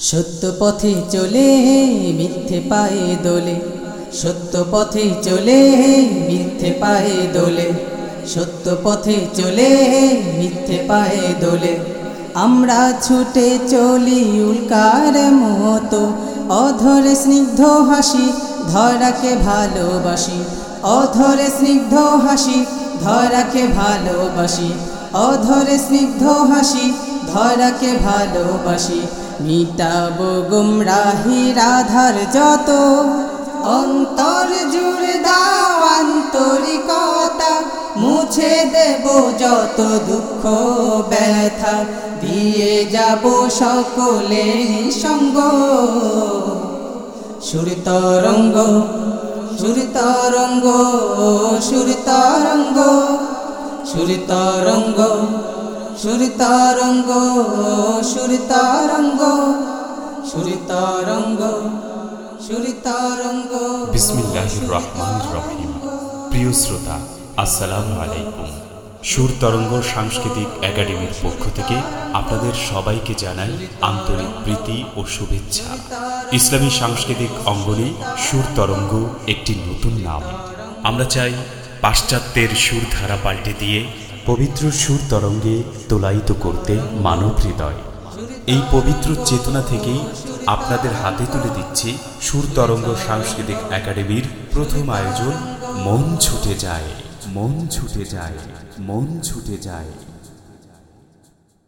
সত্য পথে চলে মিথ্যে পায়ে দোলে। সত্য পথে চলে মিথ্যে পায়ে দোলে। সত্য পথে চলে মিথ্যে পায়ে দোলে। আমরা ছুটে চলি উল্কার মতো। অধরে স্নিগ্ধ হাসি ধরাকে ভালোবাসি। অধরে স্নিগ্ধ হাসি ধরাকে ভালোবাসি। অধরে স্নিগ্ধ হাসি ধরাকে ভালোবাসি, মিটাবো গুমরাহি রাধার যত। অন্তর জুড়ে দাও আন্তরিকতা, মুছে দেব যত দুঃখ ব্যথা। দিয়ে যাব সকলে সঙ্গ সুর তরঙ্গ সুর তরঙ্গ। সুর তরঙ্গ সুর তরঙ্গ সুর তরঙ্গ সুর তরঙ্গ সুর তরঙ্গ সুর তরঙ্গ বিসমিল্লাহির রহমানির রহিম। প্রিয় শ্রোতা, আসসালামু আলাইকুম। সুর তরঙ্গ সাংস্কৃতিক একাডেমির পক্ষ থেকে আপনাদের সবাইকে জানাই আন্তরিক প্রীতি ও শুভেচ্ছা। ইসলামী সাংস্কৃতিক অঙ্গনে সুর তরঙ্গ একটি নতুন নাম। আমরা চাই পাশ্চাত্যের সুর ধারা পাল্টে দিয়ে পবিত্র সুর তরঙ্গে তোলায়িত করতে মানব হৃদয়। এই পবিত্র চেতনা থেকেই আপনাদের হাতে তুলে দিচ্ছি সুর তরঙ্গ সাংস্কৃতিক একাডেমির প্রথম আয়োজন, মন ছুটে যায়, মন ছুটে যায়, মন ছুটে যায়।